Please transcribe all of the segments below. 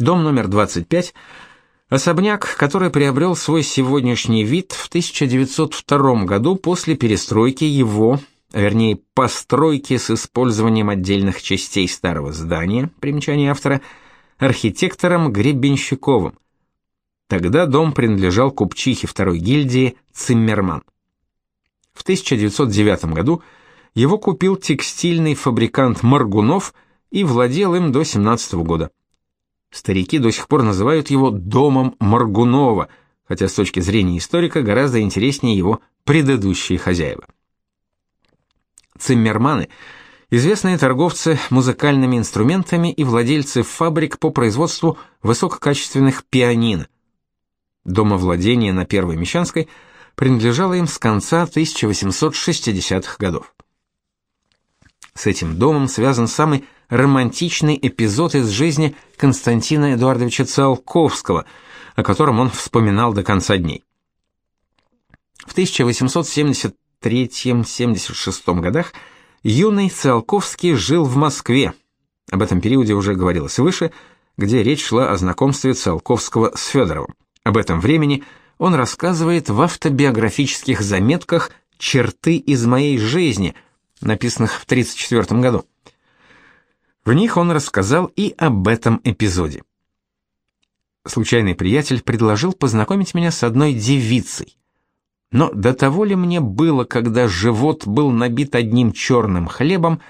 Дом номер 25 особняк, который приобрел свой сегодняшний вид в 1902 году после перестройки его, вернее, постройки с использованием отдельных частей старого здания, примечание автора, архитектором Гребенщиковым. Тогда дом принадлежал купчихе второй гильдии Циммерман. В 1909 году его купил текстильный фабрикант Маргунов и владел им до 17 года. Старики до сих пор называют его домом Маргунова, хотя с точки зрения историка гораздо интереснее его предыдущие хозяева. Циммерманы – известные торговцы музыкальными инструментами и владельцы фабрик по производству высококачественных пианино. Домовладение на Первой Мещанской принадлежало им с конца 1860-х годов. С этим домом связан самый романтичный эпизод из жизни Константина Эдуардовича Циолковского, о котором он вспоминал до конца дней. В 1873-76 годах юный Циолковский жил в Москве. Об этом периоде уже говорилось выше, где речь шла о знакомстве Циолковского с Федоровым. Об этом времени он рассказывает в автобиографических заметках «Черты из моей жизни», написанных в 1934 году. В них он рассказал и об этом эпизоде. Случайный приятель предложил познакомить меня с одной девицей. Но до того ли мне было, когда живот был набит одним черным хлебом,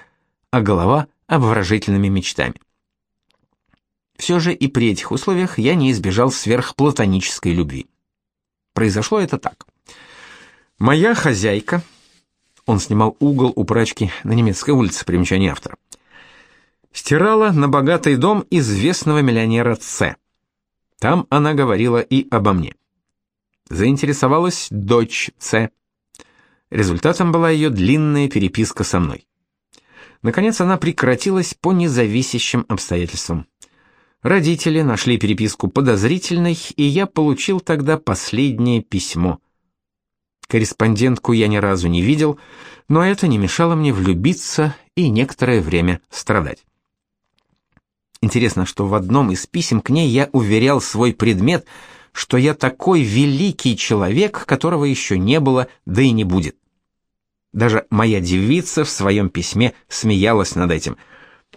а голова обворожительными мечтами? Все же и при этих условиях я не избежал сверхплатонической любви. Произошло это так. Моя хозяйка, он снимал угол у прачки на немецкой улице, примечание автора, стирала на богатый дом известного миллионера Ц. Там она говорила и обо мне. Заинтересовалась дочь Ц. Результатом была ее длинная переписка со мной. Наконец она прекратилась по независящим обстоятельствам. Родители нашли переписку подозрительной, и я получил тогда последнее письмо. Корреспондентку я ни разу не видел, но это не мешало мне влюбиться и некоторое время страдать. Интересно, что в одном из писем к ней я уверял свой предмет, что я такой великий человек, которого еще не было, да и не будет. Даже моя девица в своем письме смеялась над этим.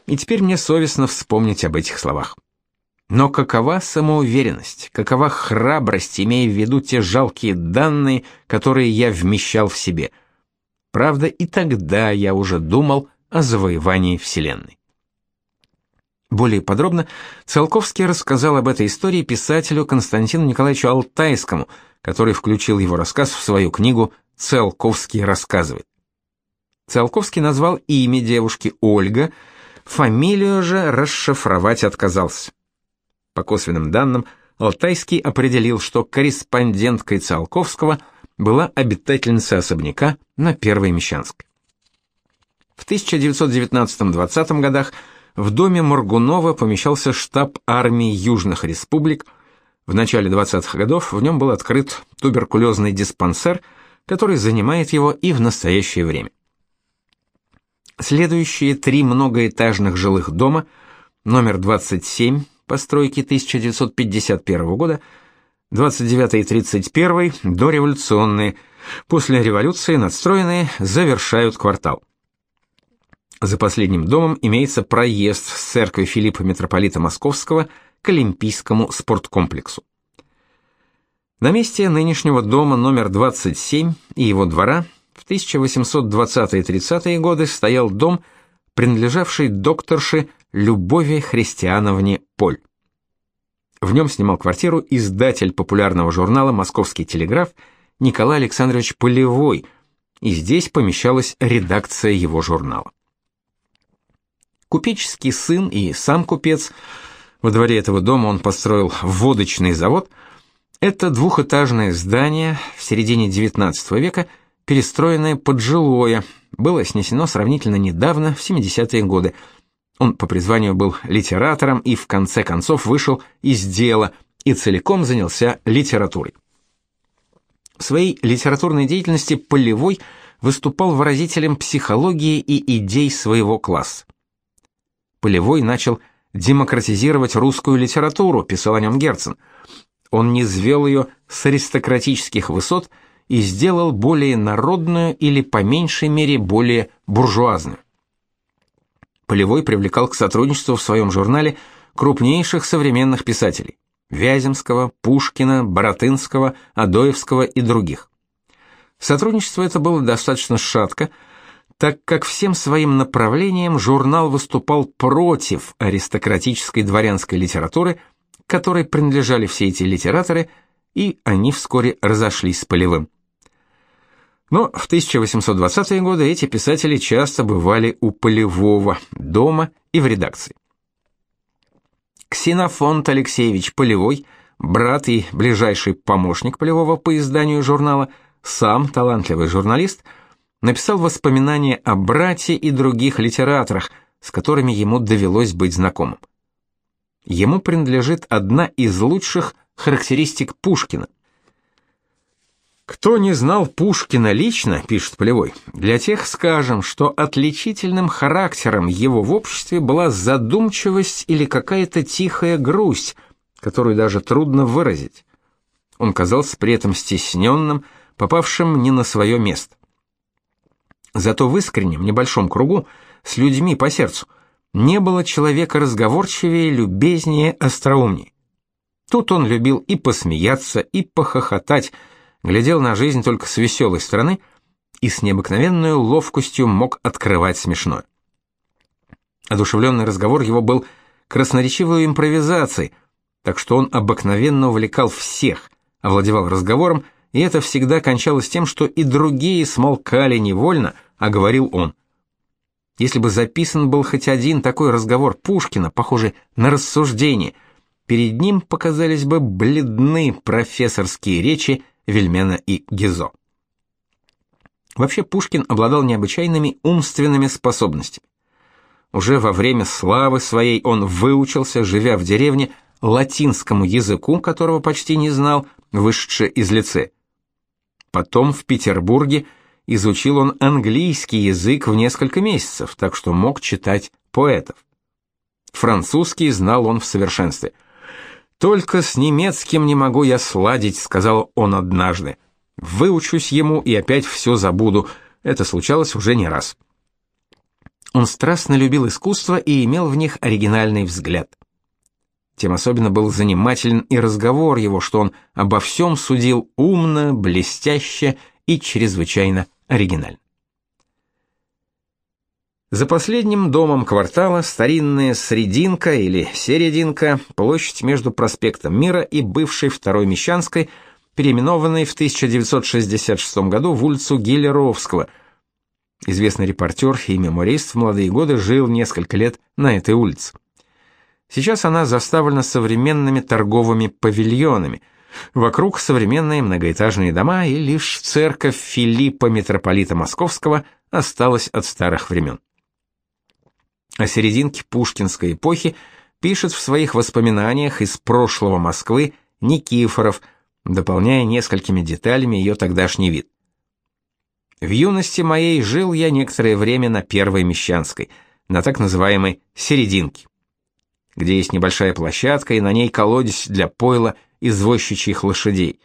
И теперь мне совестно вспомнить об этих словах. Но какова самоуверенность, какова храбрость, имея в виду те жалкие данные, которые я вмещал в себе. Правда, и тогда я уже думал о завоевании Вселенной. Более подробно Циолковский рассказал об этой истории писателю Константину Николаевичу Алтайскому, который включил его рассказ в свою книгу «Циолковский рассказывает». Циолковский назвал имя девушки Ольга, фамилию же расшифровать отказался. По косвенным данным, Алтайский определил, что корреспонденткой Циолковского была обитательница особняка на Первой Мещанской. В 1919-20 годах в доме Моргунова помещался штаб армии Южных республик. В начале 20-х годов в нем был открыт туберкулезный диспансер, который занимает его и в настоящее время. Следующие три многоэтажных жилых дома, номер 27, постройки 1951 года, 29 и 31 дореволюционные, после революции надстроенные, завершают квартал. За последним домом имеется проезд с церкви Филиппа Митрополита Московского к Олимпийскому спорткомплексу. На месте нынешнего дома номер 27 и его двора в 1820-30-е годы стоял дом, принадлежавший докторше Любови Христиановне Поль. В нем снимал квартиру издатель популярного журнала «Московский телеграф» Николай Александрович Полевой, и здесь помещалась редакция его журнала купеческий сын и сам купец, во дворе этого дома он построил водочный завод, это двухэтажное здание в середине XIX века, перестроенное под жилое, было снесено сравнительно недавно, в 70-е годы. Он по призванию был литератором и в конце концов вышел из дела и целиком занялся литературой. В своей литературной деятельности Полевой выступал выразителем психологии и идей своего класса. Полевой начал демократизировать русскую литературу, писал о нем Герцен. Он низвел ее с аристократических высот и сделал более народную или по меньшей мере более буржуазную. Полевой привлекал к сотрудничеству в своем журнале крупнейших современных писателей: Вяземского, Пушкина, Боротынского, Адоевского и других. Сотрудничество это было достаточно шатко, так как всем своим направлением журнал выступал против аристократической дворянской литературы, которой принадлежали все эти литераторы, и они вскоре разошлись с Полевым. Но в 1820-е годы эти писатели часто бывали у Полевого дома и в редакции. Ксенофонт Алексеевич Полевой, брат и ближайший помощник Полевого по изданию журнала, сам талантливый журналист, написал воспоминания о брате и других литераторах, с которыми ему довелось быть знакомым. Ему принадлежит одна из лучших характеристик Пушкина. Кто не знал Пушкина лично, пишет Полевой, для тех скажем, что отличительным характером его в обществе была задумчивость или какая-то тихая грусть, которую даже трудно выразить. Он казался при этом стесненным, попавшим не на свое место. Зато в искреннем небольшом кругу, с людьми по сердцу, не было человека разговорчивее, любезнее, остроумнее. Тут он любил и посмеяться, и похохотать, глядел на жизнь только с веселой стороны и с необыкновенной ловкостью мог открывать смешное. Одушевленный разговор его был красноречивой импровизацией, так что он обыкновенно увлекал всех, овладевал разговором, и это всегда кончалось тем, что и другие смолкали невольно, а говорил он. Если бы записан был хоть один такой разговор Пушкина, похожий на рассуждение, перед ним показались бы бледны профессорские речи Вельмена и Гизо. Вообще Пушкин обладал необычайными умственными способностями. Уже во время славы своей он выучился, живя в деревне, латинскому языку, которого почти не знал, вышедший из лицея. Потом в Петербурге изучил он английский язык в несколько месяцев, так что мог читать поэтов. Французский знал он в совершенстве – только с немецким не могу я сладить, сказал он однажды. Выучусь ему и опять все забуду. Это случалось уже не раз. Он страстно любил искусство и имел в них оригинальный взгляд. Тем особенно был занимателен и разговор его, что он обо всем судил умно, блестяще и чрезвычайно оригинально. За последним домом квартала старинная Срединка или Серединка, площадь между проспектом Мира и бывшей Второй Мещанской, переименованной в 1966 году в улицу Гиллеровского. Известный репортер и меморист в молодые годы жил несколько лет на этой улице. Сейчас она заставлена современными торговыми павильонами. Вокруг современные многоэтажные дома, и лишь церковь Филиппа митрополита Московского осталась от старых времен о серединке пушкинской эпохи пишет в своих воспоминаниях из прошлого Москвы Никифоров, дополняя несколькими деталями ее тогдашний вид. В юности моей жил я некоторое время на Первой Мещанской, на так называемой серединке, где есть небольшая площадка и на ней колодец для пойла извозчичьих лошадей.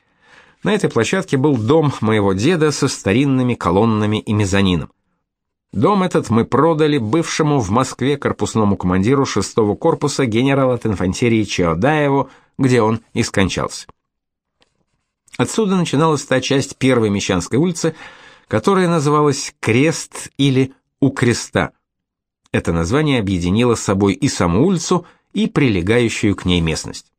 На этой площадке был дом моего деда со старинными колоннами и мезонином. Дом этот мы продали бывшему в Москве корпусному командиру 6-го корпуса генерала от инфантерии Чеодаеву, где он и скончался. Отсюда начиналась та часть первой Мещанской улицы, которая называлась Крест или У креста. Это название объединило с собой и саму улицу, и прилегающую к ней местность.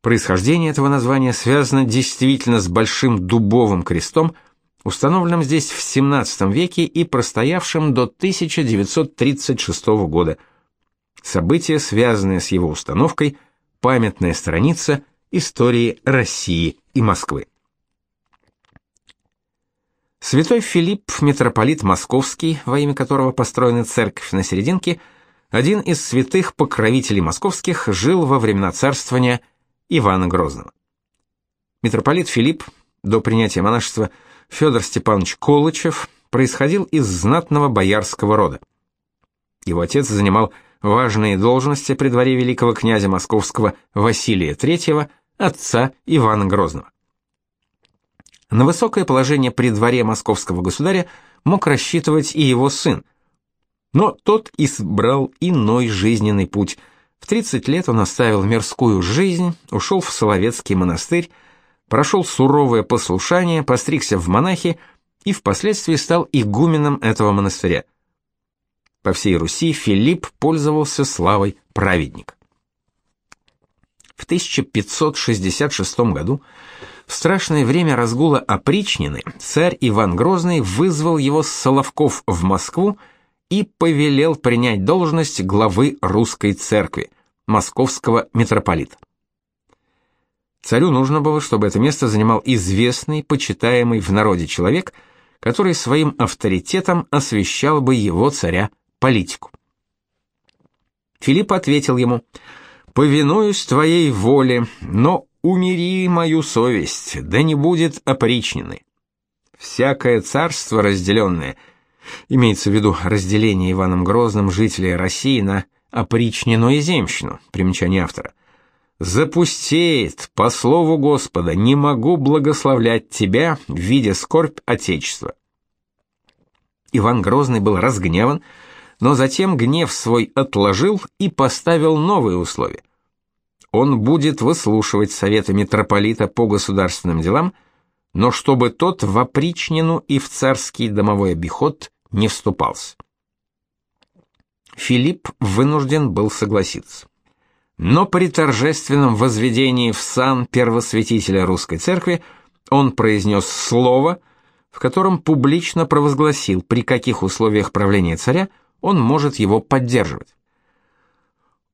Происхождение этого названия связано действительно с большим дубовым крестом – установленном здесь в XVII веке и простоявшем до 1936 года. События, связанные с его установкой, памятная страница истории России и Москвы. Святой Филипп, митрополит Московский, во имя которого построена церковь на Серединке, один из святых покровителей московских, жил во времена царствования Ивана Грозного. Митрополит Филипп до принятия монашества – Федор Степанович Колычев происходил из знатного боярского рода. Его отец занимал важные должности при дворе великого князя московского Василия III, отца Ивана Грозного. На высокое положение при дворе московского государя мог рассчитывать и его сын. Но тот избрал иной жизненный путь. В 30 лет он оставил мирскую жизнь, ушел в Соловецкий монастырь, прошел суровое послушание, постригся в монахи и впоследствии стал игуменом этого монастыря. По всей Руси Филипп пользовался славой праведник. В 1566 году, в страшное время разгула опричнины, царь Иван Грозный вызвал его с Соловков в Москву и повелел принять должность главы русской церкви, московского митрополита. Царю нужно было, чтобы это место занимал известный, почитаемый в народе человек, который своим авторитетом освещал бы его царя политику. Филипп ответил ему: "Повинуюсь твоей воле, но умири мою совесть, да не будет опричнины. Всякое царство разделенное, имеется в виду разделение Иваном Грозным жителей России на опричнину и земщину, примечание автора, запустеет, по слову Господа, не могу благословлять тебя, видя скорбь Отечества. Иван Грозный был разгневан, но затем гнев свой отложил и поставил новые условия. Он будет выслушивать советы митрополита по государственным делам, но чтобы тот в опричнину и в царский домовой обиход не вступался. Филипп вынужден был согласиться. Но при торжественном возведении в сан первосвятителя русской церкви он произнес слово, в котором публично провозгласил, при каких условиях правления царя он может его поддерживать.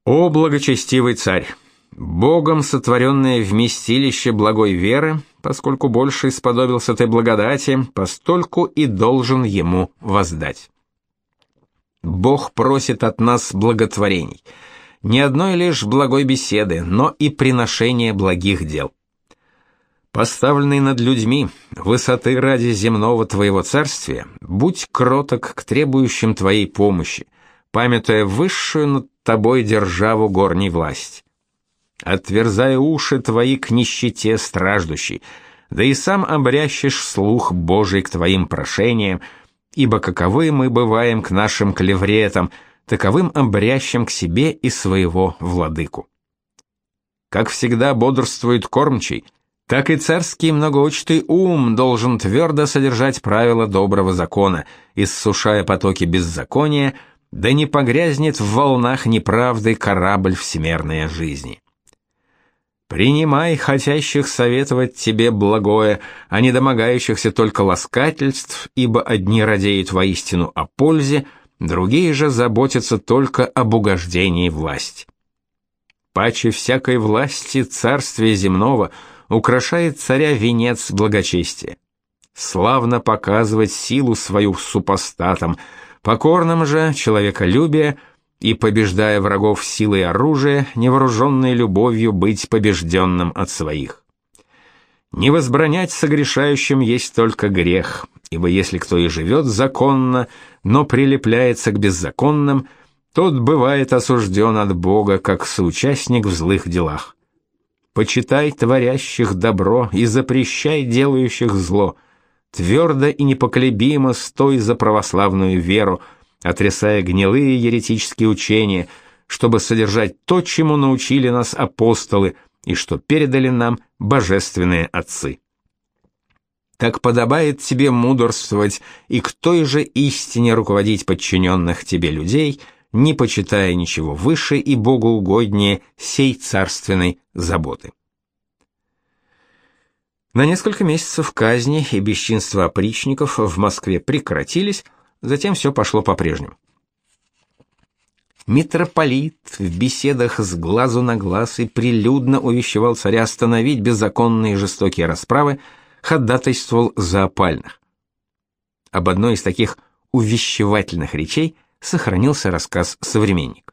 «О благочестивый царь! Богом сотворенное вместилище благой веры, поскольку больше исподобился ты благодати, постольку и должен ему воздать. Бог просит от нас благотворений, не одной лишь благой беседы, но и приношения благих дел. Поставленный над людьми, высоты ради земного твоего царствия, будь кроток к требующим твоей помощи, памятуя высшую над тобой державу горней власть. Отверзай уши твои к нищете страждущей, да и сам обрящешь слух Божий к твоим прошениям, ибо каковы мы бываем к нашим клевретам, таковым обрящем к себе и своего владыку. Как всегда бодрствует кормчий — так и царский многоочтый ум должен твердо содержать правила доброго закона, иссушая потоки беззакония, да не погрязнет в волнах неправды корабль всемерной жизни. Принимай хотящих советовать тебе благое, а не домогающихся только ласкательств, ибо одни радеют воистину о пользе, другие же заботятся только об угождении власти. Паче всякой власти царствия земного — украшает царя венец благочестия. Славно показывать силу свою супостатам, покорным же человеколюбие и, побеждая врагов силой оружия, невооруженной любовью быть побежденным от своих. Не возбранять согрешающим есть только грех, ибо если кто и живет законно, но прилепляется к беззаконным, тот бывает осужден от Бога как соучастник в злых делах почитай творящих добро и запрещай делающих зло. Твердо и непоколебимо стой за православную веру, отрисая гнилые еретические учения, чтобы содержать то, чему научили нас апостолы и что передали нам божественные отцы. Так подобает тебе мудрствовать и к той же истине руководить подчиненных тебе людей – не почитая ничего выше и богоугоднее сей царственной заботы. На несколько месяцев казни и бесчинства опричников в Москве прекратились, затем все пошло по-прежнему. Митрополит в беседах с глазу на глаз и прилюдно увещевал царя остановить беззаконные жестокие расправы, ходатайствовал за опальных. Об одной из таких увещевательных речей сохранился рассказ «Современник».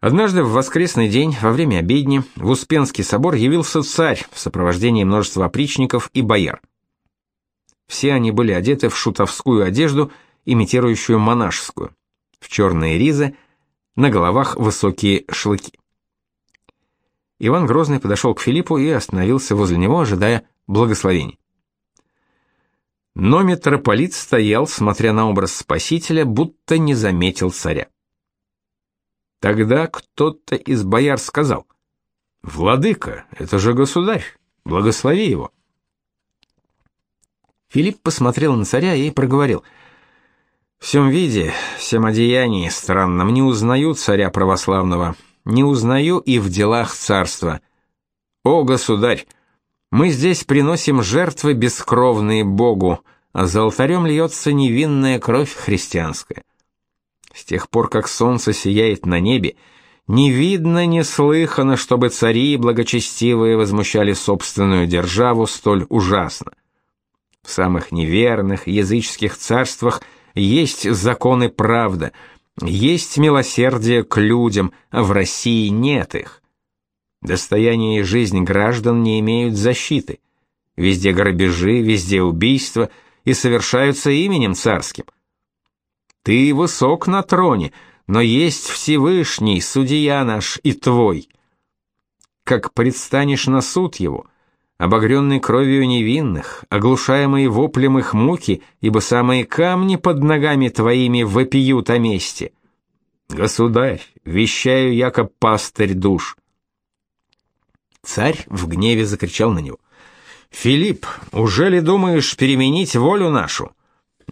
Однажды в воскресный день, во время обедни, в Успенский собор явился царь в сопровождении множества опричников и бояр. Все они были одеты в шутовскую одежду, имитирующую монашескую. В черные ризы, на головах высокие шлыки. Иван Грозный подошел к Филиппу и остановился возле него, ожидая благословений. Но митрополит стоял, смотря на образ Спасителя, будто не заметил царя. Тогда кто-то из бояр сказал: "Владыка, это же государь, благослови его". Филипп посмотрел на царя и проговорил: "В всем виде, всем одеянии странном не узнаю царя православного, не узнаю и в делах царства. О, государь, мы здесь приносим жертвы бескровные Богу, а за алтарем льется невинная кровь христианская. С тех пор, как солнце сияет на небе, не видно, не слыхано, чтобы цари благочестивые возмущали собственную державу столь ужасно. В самых неверных языческих царствах есть законы правда, есть милосердие к людям, а в России нет их. Достояние и жизнь граждан не имеют защиты. Везде грабежи, везде убийства и совершаются именем царским. Ты высок на троне, но есть Всевышний, судья наш и твой. Как предстанешь на суд его, обогренный кровью невинных, оглушаемый воплем их муки, ибо самые камни под ногами твоими вопиют о мести. Государь, вещаю яко пастырь душ. Царь в гневе закричал на него: Филипп, уже ли думаешь переменить волю нашу?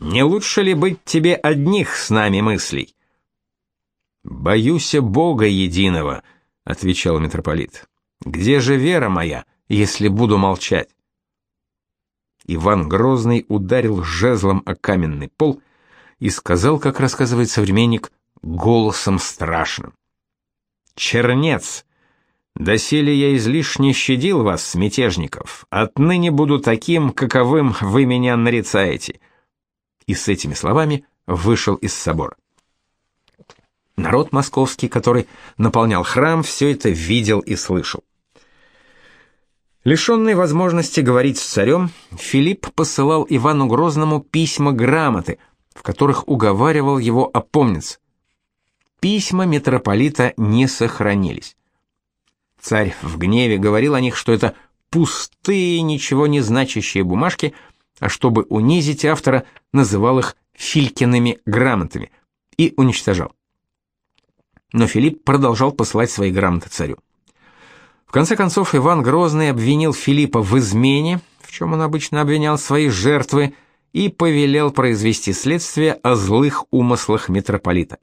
Не лучше ли быть тебе одних с нами мыслей? Боюсь Бога единого, отвечал митрополит. Где же вера моя, если буду молчать? Иван Грозный ударил жезлом о каменный пол и сказал, как рассказывает современник, голосом страшным: Чернец, доселе я излишне щадил вас, мятежников. Отныне буду таким, каковым вы меня нарицаете и с этими словами вышел из собора. Народ московский, который наполнял храм, все это видел и слышал. Лишенный возможности говорить с царем, Филипп посылал Ивану Грозному письма-грамоты, в которых уговаривал его опомниться. Письма митрополита не сохранились. Царь в гневе говорил о них, что это пустые, ничего не значащие бумажки – а чтобы унизить автора, называл их Филькиными грамотами и уничтожал. Но Филипп продолжал посылать свои грамоты царю. В конце концов Иван Грозный обвинил Филиппа в измене, в чем он обычно обвинял свои жертвы, и повелел произвести следствие о злых умыслах митрополита.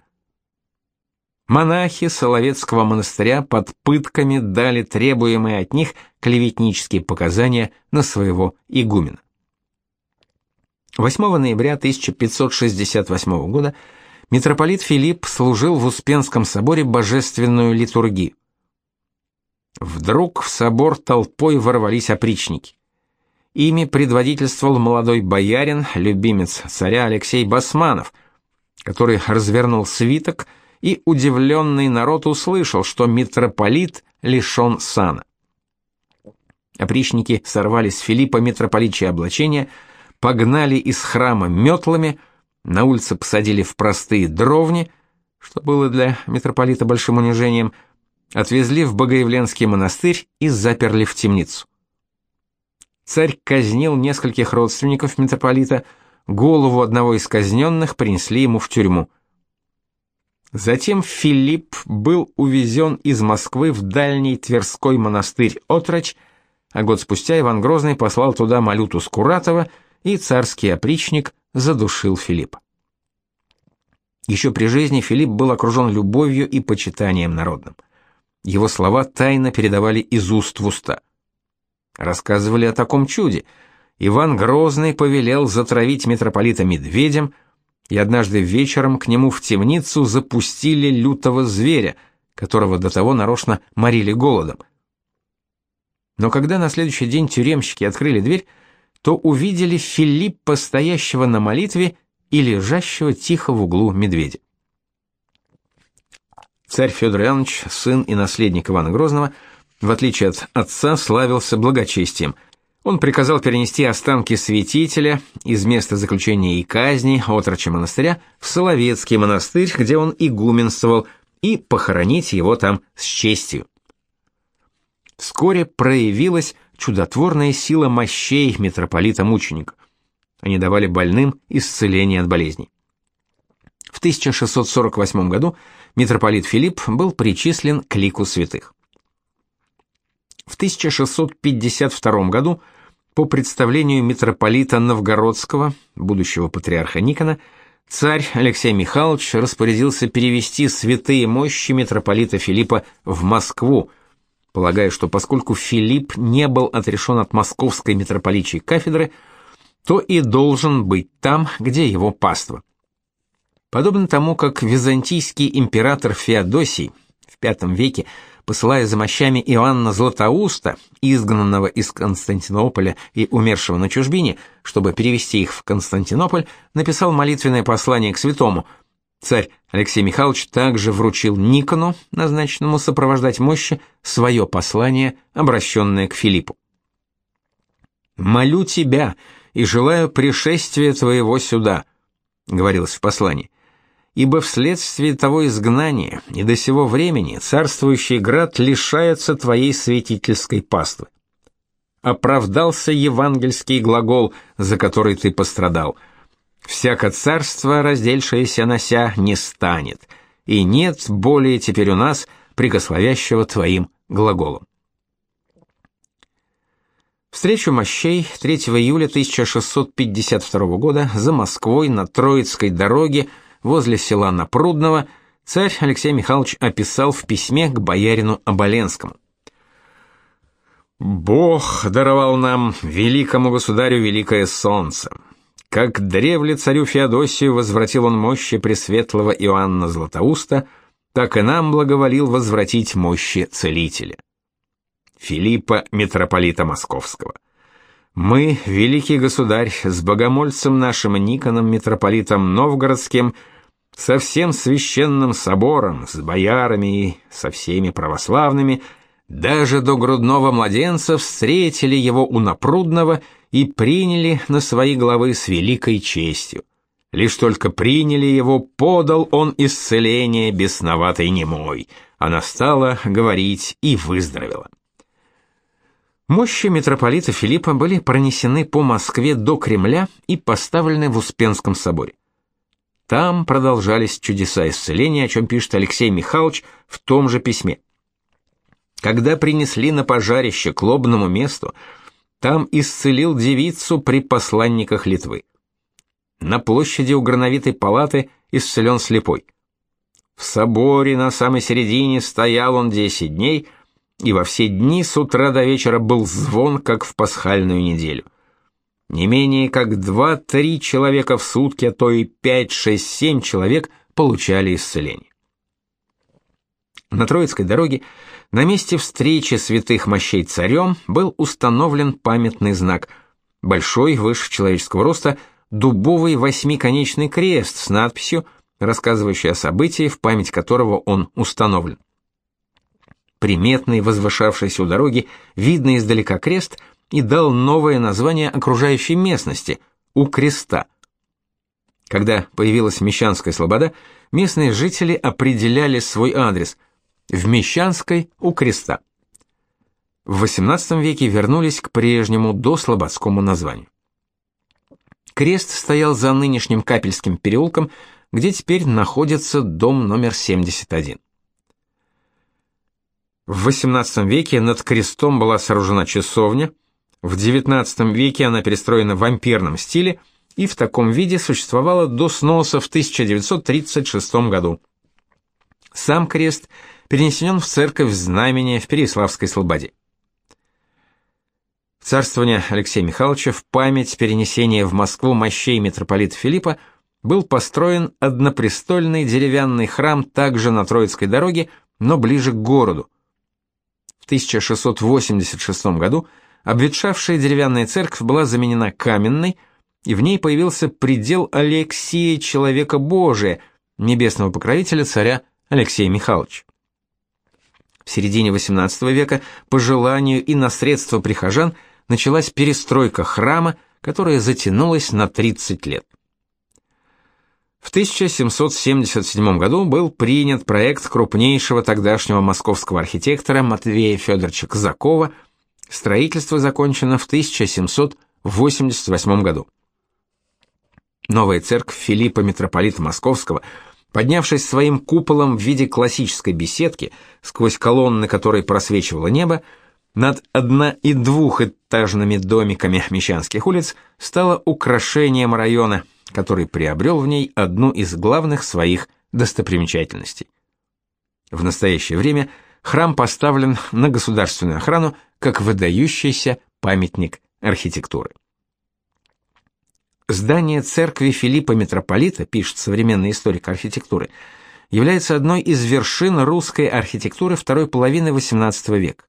Монахи Соловецкого монастыря под пытками дали требуемые от них клеветнические показания на своего игумена. 8 ноября 1568 года митрополит Филипп служил в Успенском соборе божественную литургию. Вдруг в собор толпой ворвались опричники. Ими предводительствовал молодой боярин, любимец царя Алексей Басманов, который развернул свиток, и удивленный народ услышал, что митрополит лишен сана. Опричники сорвали с Филиппа митрополичье облачение – погнали из храма метлами, на улице посадили в простые дровни, что было для митрополита большим унижением, отвезли в Богоявленский монастырь и заперли в темницу. Царь казнил нескольких родственников митрополита, голову одного из казненных принесли ему в тюрьму. Затем Филипп был увезен из Москвы в дальний Тверской монастырь Отрач, а год спустя Иван Грозный послал туда Малюту Скуратова – и царский опричник задушил Филиппа. Еще при жизни Филипп был окружен любовью и почитанием народным. Его слова тайно передавали из уст в уста. Рассказывали о таком чуде. Иван Грозный повелел затравить митрополита медведем, и однажды вечером к нему в темницу запустили лютого зверя, которого до того нарочно морили голодом. Но когда на следующий день тюремщики открыли дверь, то увидели Филиппа, стоящего на молитве и лежащего тихо в углу медведя. Царь Федор Иванович, сын и наследник Ивана Грозного, в отличие от отца, славился благочестием. Он приказал перенести останки святителя из места заключения и казни отроча монастыря в Соловецкий монастырь, где он игуменствовал, и похоронить его там с честью. Вскоре проявилась чудотворная сила мощей митрополита-мученика. Они давали больным исцеление от болезней. В 1648 году митрополит Филипп был причислен к лику святых. В 1652 году по представлению митрополита Новгородского, будущего патриарха Никона, царь Алексей Михайлович распорядился перевести святые мощи митрополита Филиппа в Москву, полагая, что поскольку Филипп не был отрешен от московской митрополичьей кафедры, то и должен быть там, где его паства. Подобно тому, как византийский император Феодосий в V веке, посылая за мощами Иоанна Златоуста, изгнанного из Константинополя и умершего на чужбине, чтобы перевести их в Константинополь, написал молитвенное послание к святому. Царь Алексей Михайлович также вручил Никону, назначенному сопровождать мощи, свое послание, обращенное к Филиппу. «Молю тебя и желаю пришествия твоего сюда», — говорилось в послании ибо вследствие того изгнания и до сего времени царствующий град лишается твоей святительской паствы. Оправдался евангельский глагол, за который ты пострадал. Всяко царство, раздельшееся нося, не станет, и нет более теперь у нас прикословящего твоим глаголом. Встречу мощей 3 июля 1652 года за Москвой на Троицкой дороге возле села Напрудного, царь Алексей Михайлович описал в письме к боярину Оболенскому. «Бог даровал нам, великому государю, великое солнце. Как древле царю Феодосию возвратил он мощи пресветлого Иоанна Златоуста, так и нам благоволил возвратить мощи целителя. Филиппа, митрополита Московского. Мы, великий государь, с богомольцем нашим Никоном, митрополитом Новгородским, со всем священным собором, с боярами и со всеми православными, даже до грудного младенца встретили его у Напрудного и приняли на свои главы с великой честью. Лишь только приняли его, подал он исцеление бесноватой немой. Она стала говорить и выздоровела. Мощи митрополита Филиппа были пронесены по Москве до Кремля и поставлены в Успенском соборе. Там продолжались чудеса исцеления, о чем пишет Алексей Михайлович в том же письме. Когда принесли на пожарище к лобному месту, там исцелил девицу при посланниках Литвы. На площади у грановитой палаты исцелен слепой. В соборе на самой середине стоял он десять дней – и во все дни с утра до вечера был звон, как в пасхальную неделю. Не менее как два-три человека в сутки, а то и пять, шесть, семь человек получали исцеление. На Троицкой дороге на месте встречи святых мощей царем был установлен памятный знак – большой, выше человеческого роста, дубовый восьмиконечный крест с надписью, рассказывающей о событии, в память которого он установлен приметный, возвышавшийся у дороги, видный издалека крест, и дал новое название окружающей местности – у креста. Когда появилась Мещанская слобода, местные жители определяли свой адрес – в Мещанской у креста. В XVIII веке вернулись к прежнему дослободскому названию. Крест стоял за нынешним Капельским переулком, где теперь находится дом номер 71. В XVIII веке над крестом была сооружена часовня, в XIX веке она перестроена в ампирном стиле и в таком виде существовала до сноса в 1936 году. Сам крест перенесен в церковь Знамения в Переславской Слободе. В царствование Алексея Михайловича в память перенесения в Москву мощей митрополита Филиппа был построен однопрестольный деревянный храм также на Троицкой дороге, но ближе к городу. В 1686 году обветшавшая деревянная церковь была заменена каменной, и в ней появился предел Алексия Человека Божия, небесного покровителя царя Алексея Михайловича. В середине XVIII века по желанию и на средства прихожан началась перестройка храма, которая затянулась на 30 лет. В 1777 году был принят проект крупнейшего тогдашнего московского архитектора Матвея Федоровича Казакова. Строительство закончено в 1788 году. Новая церковь Филиппа митрополита Московского, поднявшись своим куполом в виде классической беседки, сквозь колонны которой просвечивало небо, над одно- и двухэтажными домиками Мещанских улиц стала украшением района, который приобрел в ней одну из главных своих достопримечательностей. В настоящее время храм поставлен на государственную охрану как выдающийся памятник архитектуры. Здание церкви Филиппа Митрополита, пишет современный историк архитектуры, является одной из вершин русской архитектуры второй половины XVIII века.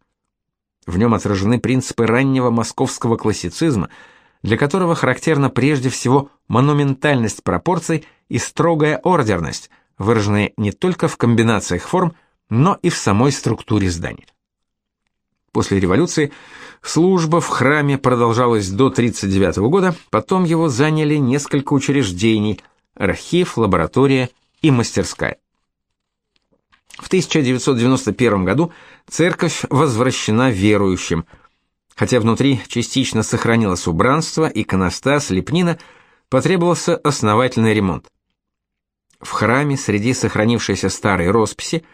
В нем отражены принципы раннего московского классицизма – для которого характерна прежде всего монументальность пропорций и строгая ордерность, выраженные не только в комбинациях форм, но и в самой структуре здания. После революции служба в храме продолжалась до 1939 года, потом его заняли несколько учреждений – архив, лаборатория и мастерская. В 1991 году церковь возвращена верующим – Хотя внутри частично сохранилось убранство, иконостас, лепнина, потребовался основательный ремонт. В храме среди сохранившейся старой росписи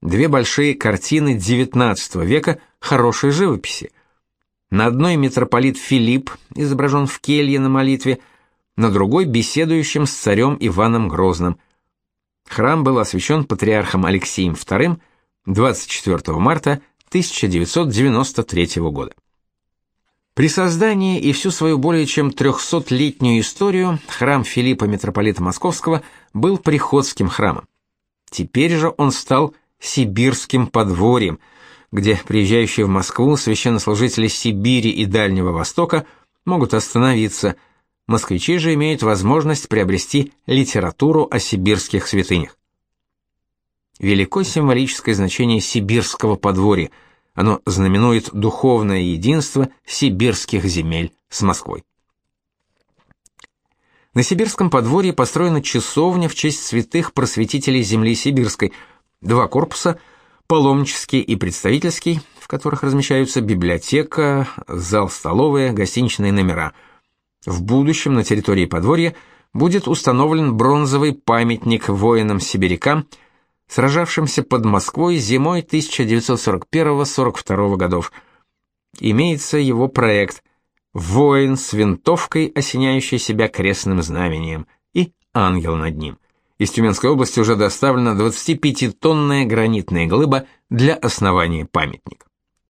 две большие картины XIX века хорошей живописи. На одной митрополит Филипп изображен в келье на молитве, на другой беседующим с царем Иваном Грозным. Храм был освящен патриархом Алексеем II 24 марта 1993 года. При создании и всю свою более чем 300-летнюю историю храм Филиппа митрополита Московского был приходским храмом. Теперь же он стал сибирским подворьем, где приезжающие в Москву священнослужители Сибири и Дальнего Востока могут остановиться. Москвичи же имеют возможность приобрести литературу о сибирских святынях. Велико символическое значение сибирского подворья – оно знаменует духовное единство сибирских земель с Москвой. На сибирском подворье построена часовня в честь святых просветителей земли сибирской, два корпуса, паломнический и представительский, в которых размещаются библиотека, зал-столовая, гостиничные номера. В будущем на территории подворья будет установлен бронзовый памятник воинам-сибирякам – сражавшимся под Москвой зимой 1941-42 годов. Имеется его проект «Воин с винтовкой, осеняющий себя крестным знамением» и «Ангел над ним». Из Тюменской области уже доставлена 25-тонная гранитная глыба для основания памятника.